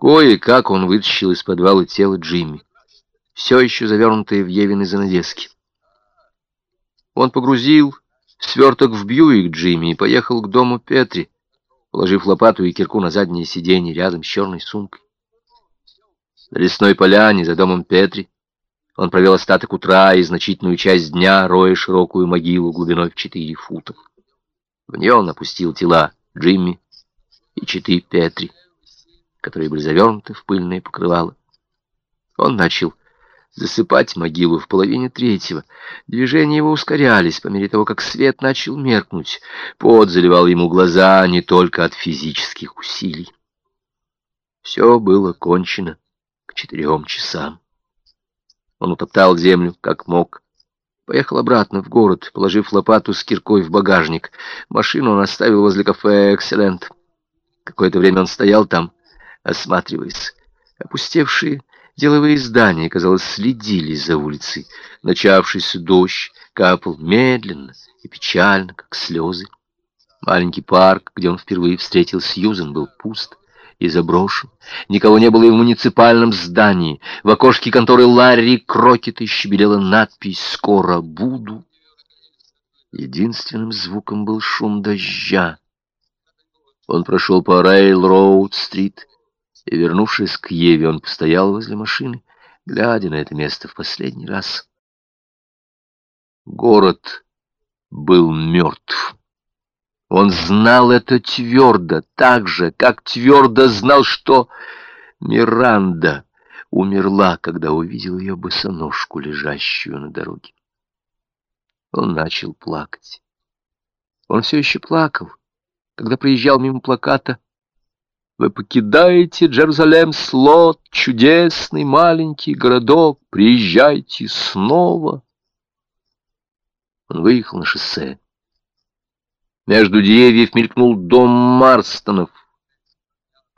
Кое-как он вытащил из подвала тело Джимми, все еще завернутое в Евины занавески. Он погрузил сверток в Бьюик Джимми и поехал к дому Петри, положив лопату и кирку на заднее сиденье рядом с черной сумкой. На лесной поляне за домом Петри он провел остаток утра и значительную часть дня, роя широкую могилу глубиной в четыре фута. В нее он опустил тела Джимми и читы Петри которые были завернуты в пыльное покрывало. Он начал засыпать могилу в половине третьего. Движения его ускорялись по мере того, как свет начал меркнуть. Пот заливал ему глаза не только от физических усилий. Все было кончено к четырем часам. Он утоптал землю, как мог. Поехал обратно в город, положив лопату с киркой в багажник. Машину он оставил возле кафе «Экселент». Какое-то время он стоял там, осматриваясь. Опустевшие деловые здания, казалось, следили за улицей. Начавшийся дождь капал медленно и печально, как слезы. Маленький парк, где он впервые встретил Сьюзен, был пуст и заброшен. Никого не было и в муниципальном здании. В окошке конторы Ларри Крокета щебелела надпись «Скоро буду». Единственным звуком был шум дождя. Он прошел по Рейл-Роуд-стрит, и, вернувшись к Еве, он постоял возле машины, глядя на это место в последний раз. Город был мертв. Он знал это твердо, так же, как твердо знал, что Миранда умерла, когда увидел ее босоножку, лежащую на дороге. Он начал плакать. Он все еще плакал, когда проезжал мимо плаката вы покидаете Джерузалем Слот, чудесный маленький городок, приезжайте снова. Он выехал на шоссе. Между деревьев мелькнул дом Марстонов.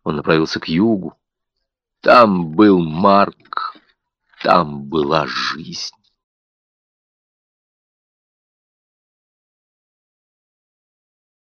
Он направился к югу. Там был Марк, там была жизнь.